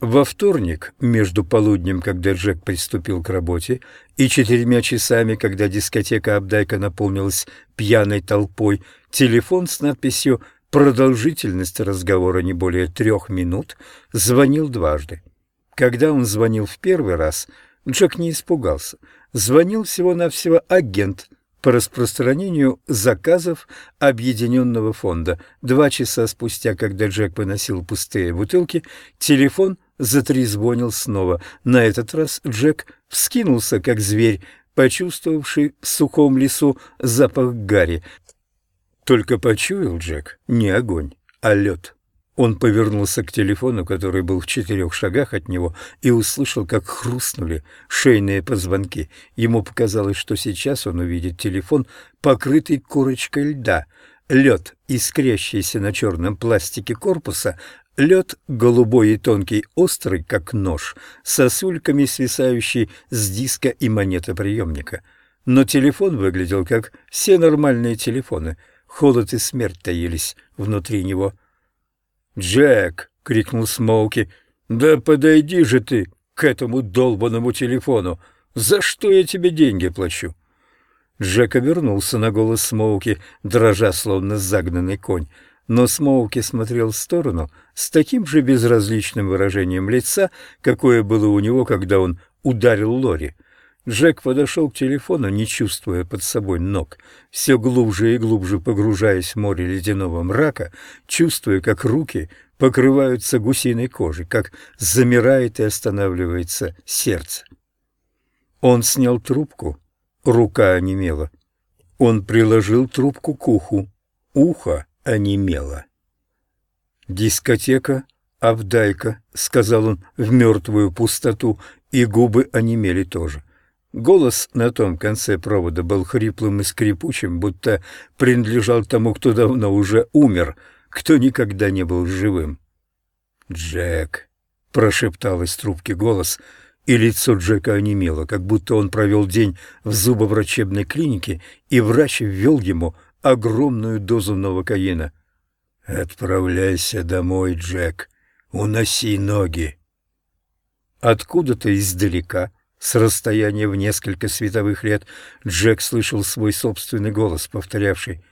Во вторник, между полуднем, когда Джек приступил к работе, и четырьмя часами, когда дискотека Абдайка наполнилась пьяной толпой, телефон с надписью «Продолжительность разговора не более трех минут» звонил дважды. Когда он звонил в первый раз, Джек не испугался. Звонил всего-навсего агент по распространению заказов Объединенного фонда. Два часа спустя, когда Джек выносил пустые бутылки, телефон – затрезвонил снова. На этот раз Джек вскинулся, как зверь, почувствовавший в сухом лесу запах гари. Только почуял Джек не огонь, а лед. Он повернулся к телефону, который был в четырех шагах от него, и услышал, как хрустнули шейные позвонки. Ему показалось, что сейчас он увидит телефон, покрытый корочкой льда. Лед, искрящийся на черном пластике корпуса, Лед голубой и тонкий, острый, как нож, сосульками свисающий с диска и монетоприемника. Но телефон выглядел, как все нормальные телефоны. Холод и смерть таились внутри него. «Джек!» — крикнул Смоуки. «Да подойди же ты к этому долбанному телефону! За что я тебе деньги плачу?» Джек обернулся на голос Смоуки, дрожа, словно загнанный конь но Смоуки смотрел в сторону с таким же безразличным выражением лица, какое было у него, когда он ударил Лори. Джек подошел к телефону, не чувствуя под собой ног, все глубже и глубже погружаясь в море ледяного мрака, чувствуя, как руки покрываются гусиной кожей, как замирает и останавливается сердце. Он снял трубку, рука онемела. Он приложил трубку к уху, ухо онемело. «Дискотека Авдайка», — сказал он в мертвую пустоту, и губы онемели тоже. Голос на том конце провода был хриплым и скрипучим, будто принадлежал тому, кто давно уже умер, кто никогда не был живым. «Джек», — прошептал из трубки голос, и лицо Джека онемело, как будто он провел день в зубоврачебной клинике, и врач ввел ему огромную дозу новокаина. «Отправляйся домой, Джек. Уноси ноги». Откуда-то издалека, с расстояния в несколько световых лет, Джек слышал свой собственный голос, повторявший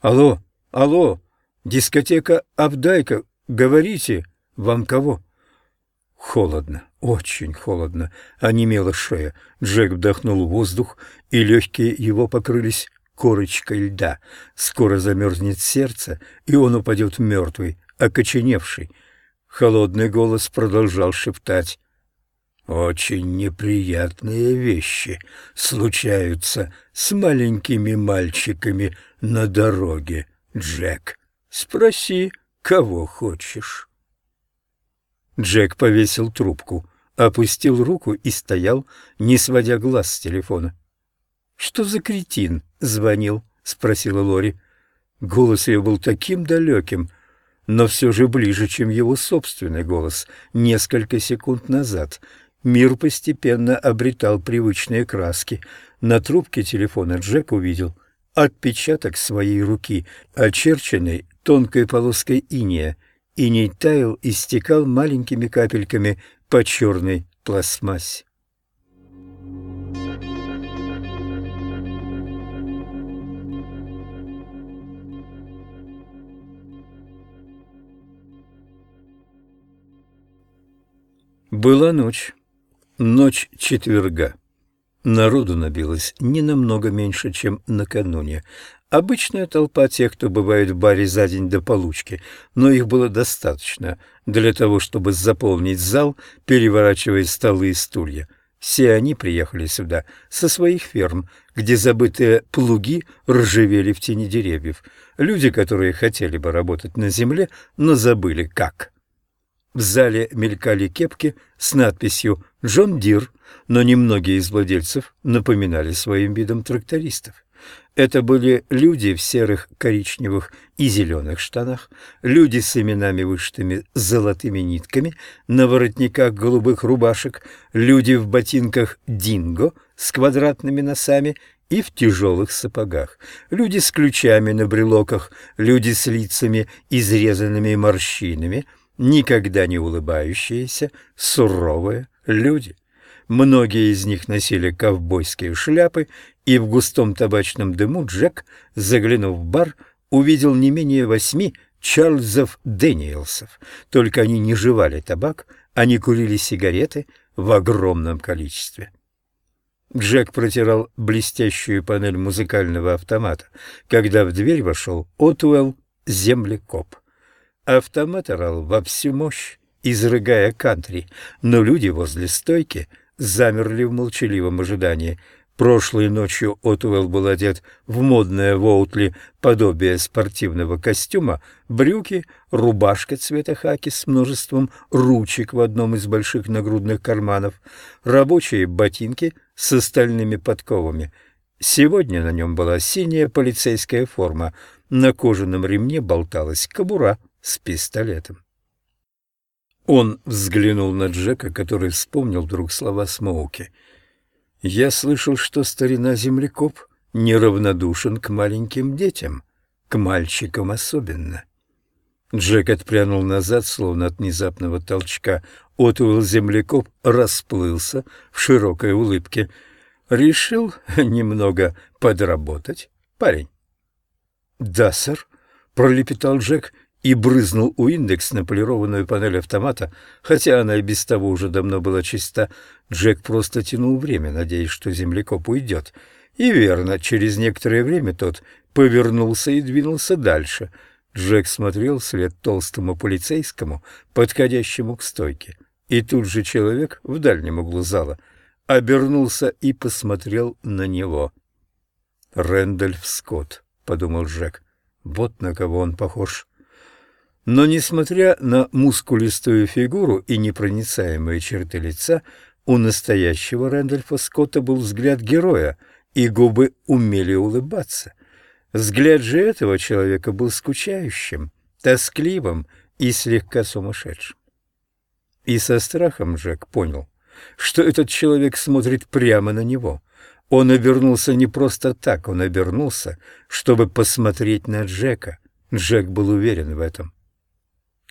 «Алло, алло, дискотека Абдайка, говорите, вам кого?» Холодно, очень холодно, онемела шея. Джек вдохнул воздух, и легкие его покрылись корочкой льда. Скоро замерзнет сердце, и он упадет мертвый, окоченевший. Холодный голос продолжал шептать. «Очень неприятные вещи случаются с маленькими мальчиками на дороге, Джек. Спроси, кого хочешь». Джек повесил трубку, опустил руку и стоял, не сводя глаз с телефона. «Что за кретин звонил?» — спросила Лори. Голос ее был таким далеким, но все же ближе, чем его собственный голос несколько секунд назад. Мир постепенно обретал привычные краски. На трубке телефона Джек увидел отпечаток своей руки, очерченной тонкой полоской иния. Иней таял и стекал маленькими капельками по черной пластмассе. Была ночь, ночь четверга. Народу набилось не намного меньше, чем накануне. Обычная толпа тех, кто бывает в баре за день до получки, но их было достаточно для того, чтобы заполнить зал, переворачивая столы и стулья. Все они приехали сюда со своих ферм, где забытые плуги ржавели в тени деревьев. Люди, которые хотели бы работать на земле, но забыли как. В зале мелькали кепки с надписью «Джон Дир», но немногие из владельцев напоминали своим видом трактористов. Это были люди в серых, коричневых и зеленых штанах, люди с именами, вышитыми золотыми нитками, на воротниках голубых рубашек, люди в ботинках «Динго» с квадратными носами и в тяжелых сапогах, люди с ключами на брелоках, люди с лицами, изрезанными морщинами – никогда не улыбающиеся, суровые люди. Многие из них носили ковбойские шляпы, и в густом табачном дыму Джек, заглянув в бар, увидел не менее восьми Чарльзов Дэниелсов. Только они не жевали табак, они курили сигареты в огромном количестве. Джек протирал блестящую панель музыкального автомата, когда в дверь вошел Отуэлл землекоп. Автомат орал во всю мощь, изрыгая кантри, но люди возле стойки замерли в молчаливом ожидании. Прошлой ночью Отуэлл был одет в модное воутли подобие спортивного костюма, брюки, рубашка цвета хаки с множеством ручек в одном из больших нагрудных карманов, рабочие ботинки с остальными подковами. Сегодня на нем была синяя полицейская форма, на кожаном ремне болталась кобура с пистолетом. Он взглянул на Джека, который вспомнил вдруг слова Смоуки. «Я слышал, что старина землекоп неравнодушен к маленьким детям, к мальчикам особенно». Джек отпрянул назад, словно от внезапного толчка. Отуэлл землекоп расплылся в широкой улыбке. «Решил немного подработать, парень?» «Да, сэр», — пролепетал Джек и брызнул у индекс на полированную панель автомата, хотя она и без того уже давно была чиста. Джек просто тянул время, надеясь, что землекоп уйдет. И верно, через некоторое время тот повернулся и двинулся дальше. Джек смотрел вслед толстому полицейскому, подходящему к стойке. И тут же человек в дальнем углу зала обернулся и посмотрел на него. «Рэндольф Скотт», — подумал Джек, — «вот на кого он похож». Но, несмотря на мускулистую фигуру и непроницаемые черты лица, у настоящего Рэндольфа Скотта был взгляд героя, и губы умели улыбаться. Взгляд же этого человека был скучающим, тоскливым и слегка сумасшедшим. И со страхом Джек понял, что этот человек смотрит прямо на него. Он обернулся не просто так, он обернулся, чтобы посмотреть на Джека. Джек был уверен в этом.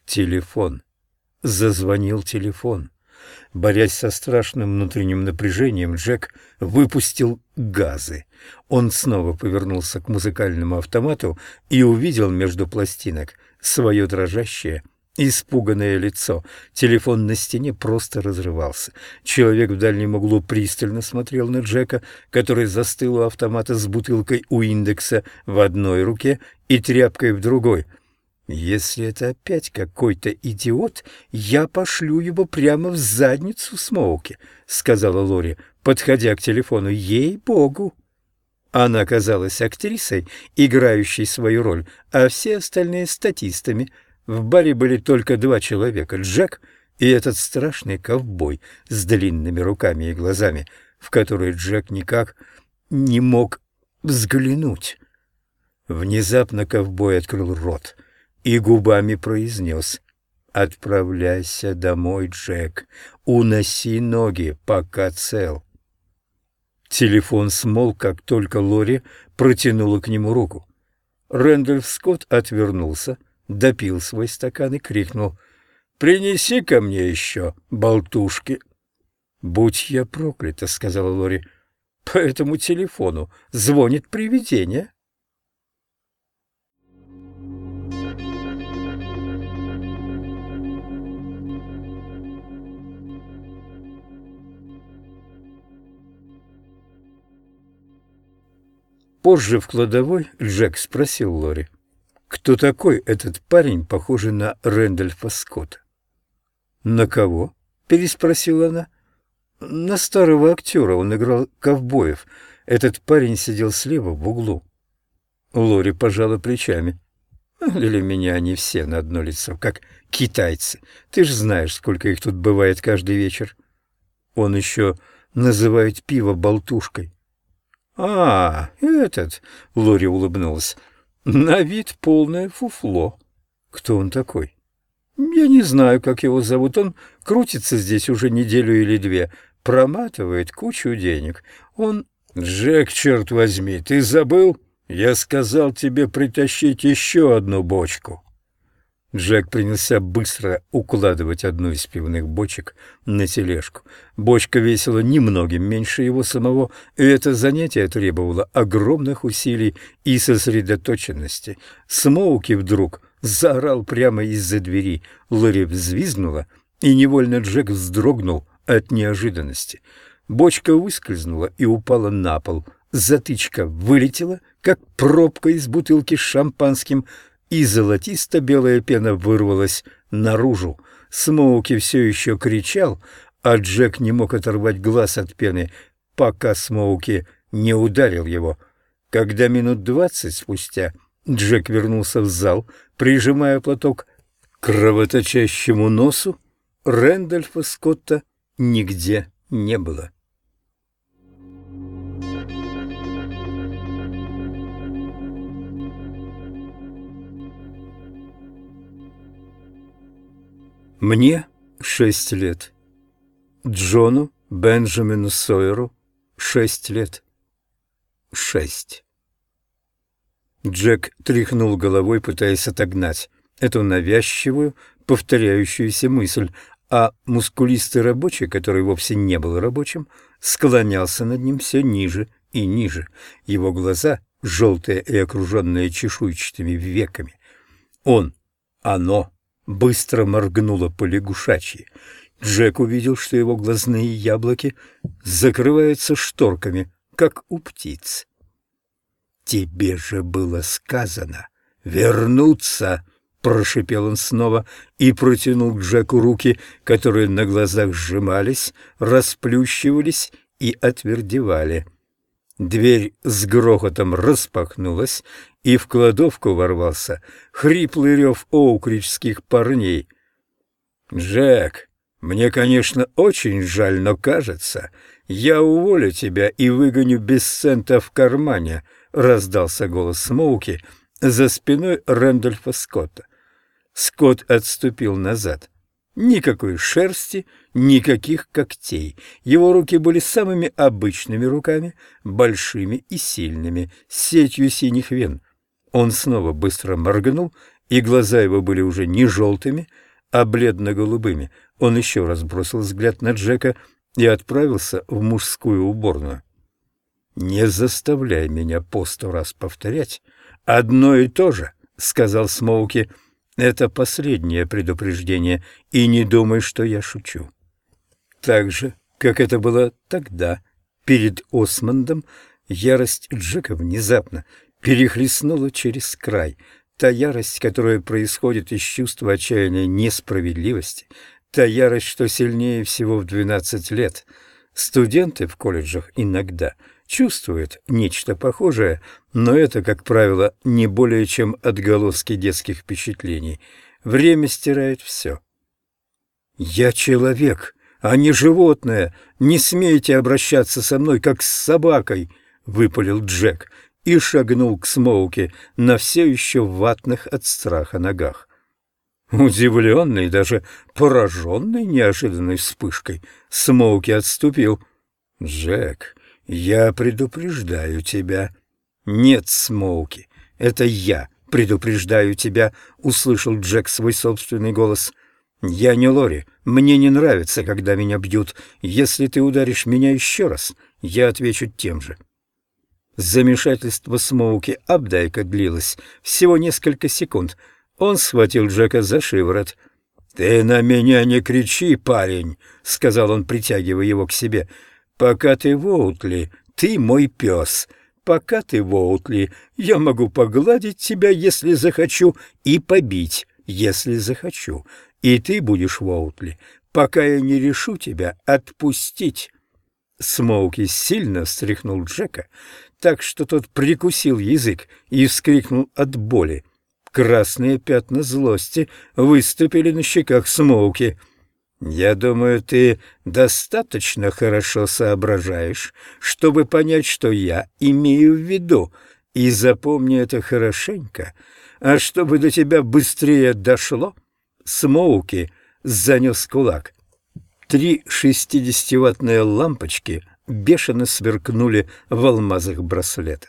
Телефон. Зазвонил телефон. Борясь со страшным внутренним напряжением, Джек выпустил газы. Он снова повернулся к музыкальному автомату и увидел между пластинок свое дрожащее, испуганное лицо. Телефон на стене просто разрывался. Человек в дальнем углу пристально смотрел на Джека, который застыл у автомата с бутылкой у индекса в одной руке и тряпкой в другой — если это опять какой-то идиот, я пошлю его прямо в задницу Смоуки, — сказала Лори, подходя к телефону. Ей-богу! Она казалась актрисой, играющей свою роль, а все остальные — статистами. В баре были только два человека — Джек и этот страшный ковбой с длинными руками и глазами, в которые Джек никак не мог взглянуть. Внезапно ковбой открыл рот — и губами произнес «Отправляйся домой, Джек, уноси ноги, пока цел». Телефон смол, как только Лори протянула к нему руку. Рэндольф Скотт отвернулся, допил свой стакан и крикнул «Принеси ко мне еще болтушки». «Будь я проклята», — сказала Лори, — «по этому телефону звонит привидение». Позже в кладовой Джек спросил Лори, кто такой этот парень, похожий на Рэндольфа Скотта. «На кого?» — переспросила она. «На старого актера. Он играл ковбоев. Этот парень сидел слева в углу». Лори пожала плечами. «Для меня они все на одно лицо, как китайцы. Ты ж знаешь, сколько их тут бывает каждый вечер». Он еще называет пиво болтушкой. «А, этот!» — Лори улыбнулась. «На вид полное фуфло. Кто он такой?» «Я не знаю, как его зовут. Он крутится здесь уже неделю или две, проматывает кучу денег. Он...» «Джек, черт возьми, ты забыл? Я сказал тебе притащить еще одну бочку». Джек принялся быстро укладывать одну из пивных бочек на тележку. Бочка весила немногим меньше его самого, и это занятие требовало огромных усилий и сосредоточенности. Смоуки вдруг заорал прямо из-за двери. Лэри взвизгнула, и невольно Джек вздрогнул от неожиданности. Бочка выскользнула и упала на пол. Затычка вылетела, как пробка из бутылки с шампанским — и золотисто-белая пена вырвалась наружу. Смоуки все еще кричал, а Джек не мог оторвать глаз от пены, пока Смоуки не ударил его. Когда минут двадцать спустя Джек вернулся в зал, прижимая платок к кровоточащему носу, Рэндольфа Скотта нигде не было. Мне шесть лет. Джону Бенджамину Сойеру шесть лет. Шесть. Джек тряхнул головой, пытаясь отогнать эту навязчивую, повторяющуюся мысль, а мускулистый рабочий, который вовсе не был рабочим, склонялся над ним все ниже и ниже. Его глаза, желтые и окруженные чешуйчатыми веками. Он, оно быстро моргнула по. Джек увидел, что его глазные яблоки закрываются шторками, как у птиц. «Тебе же было сказано вернуться!» — прошипел он снова и протянул к Джеку руки, которые на глазах сжимались, расплющивались и отвердевали. Дверь с грохотом распахнулась, и в кладовку ворвался хриплый рев оукричских парней. «Джек, мне, конечно, очень жаль, но, кажется, я уволю тебя и выгоню без цента в кармане», — раздался голос Смоуки за спиной Рэндольфа Скотта. Скотт отступил назад. Никакой шерсти, никаких когтей. Его руки были самыми обычными руками, большими и сильными, с сетью синих вен. Он снова быстро моргнул, и глаза его были уже не желтыми, а бледно-голубыми. Он еще раз бросил взгляд на Джека и отправился в мужскую уборную. «Не заставляй меня по сто раз повторять. Одно и то же», — сказал Смоуки. «Это последнее предупреждение, и не думай, что я шучу». Так же, как это было тогда, перед Осмондом, ярость Джека внезапно перехлестнула через край. Та ярость, которая происходит из чувства отчаянной несправедливости, та ярость, что сильнее всего в 12 лет. Студенты в колледжах иногда чувствуют нечто похожее, но это, как правило, не более чем отголоски детских впечатлений. Время стирает все. «Я человек, а не животное. Не смейте обращаться со мной, как с собакой», — выпалил Джек и шагнул к Смоуке на все еще ватных от страха ногах. Удивленный, даже пораженный неожиданной вспышкой, Смоуки отступил. «Джек, я предупреждаю тебя». «Нет, Смоуки, это я предупреждаю тебя», — услышал Джек свой собственный голос. «Я не Лори. Мне не нравится, когда меня бьют. Если ты ударишь меня еще раз, я отвечу тем же». Замешательство Смоуки Абдайка длилось всего несколько секунд. Он схватил Джека за шиворот. «Ты на меня не кричи, парень», — сказал он, притягивая его к себе. «Пока ты в Оутли, ты мой пес. Пока ты в Оутли, я могу погладить тебя, если захочу, и побить, если захочу. И ты будешь в Оутли, пока я не решу тебя отпустить». Смоуки сильно встряхнул Джека, так что тот прикусил язык и вскрикнул от боли. Красные пятна злости выступили на щеках Смоуки. «Я думаю, ты достаточно хорошо соображаешь, чтобы понять, что я имею в виду, и запомни это хорошенько. А чтобы до тебя быстрее дошло...» Смоуки занес кулак. Три шестидесятиваттные лампочки бешено сверкнули в алмазах браслета.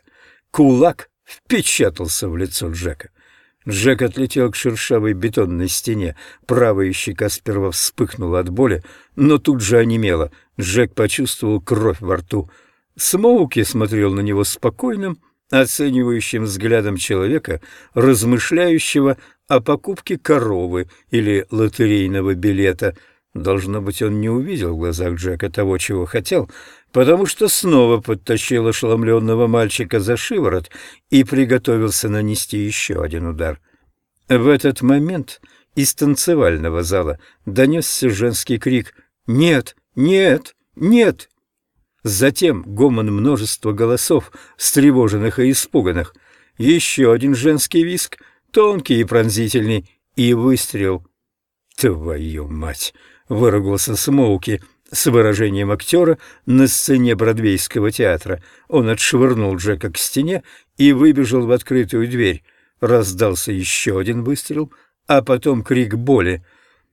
Кулак впечатался в лицо Джека. Джек отлетел к шершавой бетонной стене. Правая щека сперва вспыхнула от боли, но тут же онемела. Джек почувствовал кровь во рту. Смоуки смотрел на него спокойным, оценивающим взглядом человека, размышляющего о покупке коровы или лотерейного билета. Должно быть, он не увидел в глазах Джека того, чего хотел, потому что снова подтащил ошеломленного мальчика за шиворот и приготовился нанести еще один удар. В этот момент из танцевального зала донесся женский крик «Нет! Нет! Нет!» Затем гомон множества голосов, встревоженных и испуганных. Еще один женский виск, тонкий и пронзительный, и выстрел. «Твою мать!» — выругался Смоуки с выражением актера на сцене Бродвейского театра. Он отшвырнул Джека к стене и выбежал в открытую дверь. Раздался еще один выстрел, а потом крик боли —